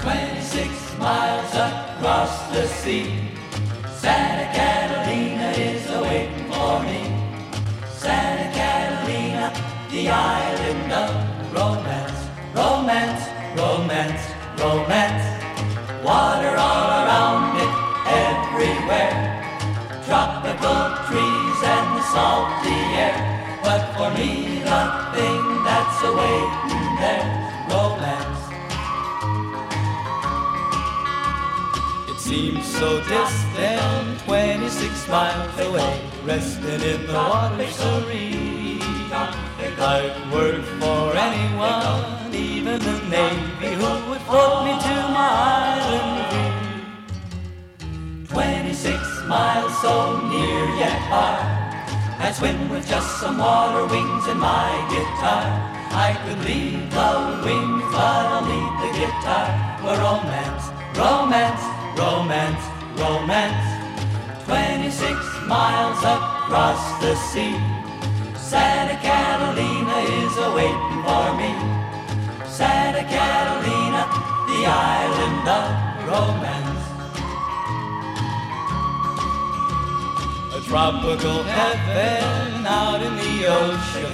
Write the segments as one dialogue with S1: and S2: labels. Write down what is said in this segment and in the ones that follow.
S1: Twenty-six miles across the sea, Santa Catalina is awaiting for me. Santa Catalina, the island of romance, romance, romance, romance. Water all around it, everywhere. Tropical trees and the salty air. But for me, the that's awaiting there, romance. It seems so distant, 26 miles away, resting in the water serene. I'd work for anyone, even the Navy, who would float me to my island free. 26 miles so near yet far. I swim with just some water wings and my guitar. I could leave the wings, but I'll leave the guitar. For romance, romance, romance, romance. 26 miles across the sea. Santa Catalina is awaiting for me. Santa Catalina, the island tropical heaven out in the ocean,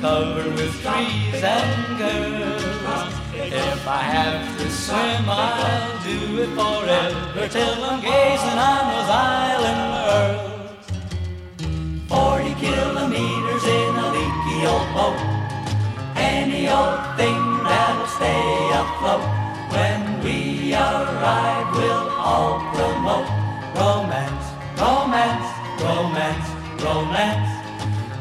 S1: covered with trees and girls. If I have to swim, I'll do it forever till I'm gazing on those island worlds. Forty kilometers in a leaky old boat, any old thing that'll stay afloat. When we arrive, we'll all promote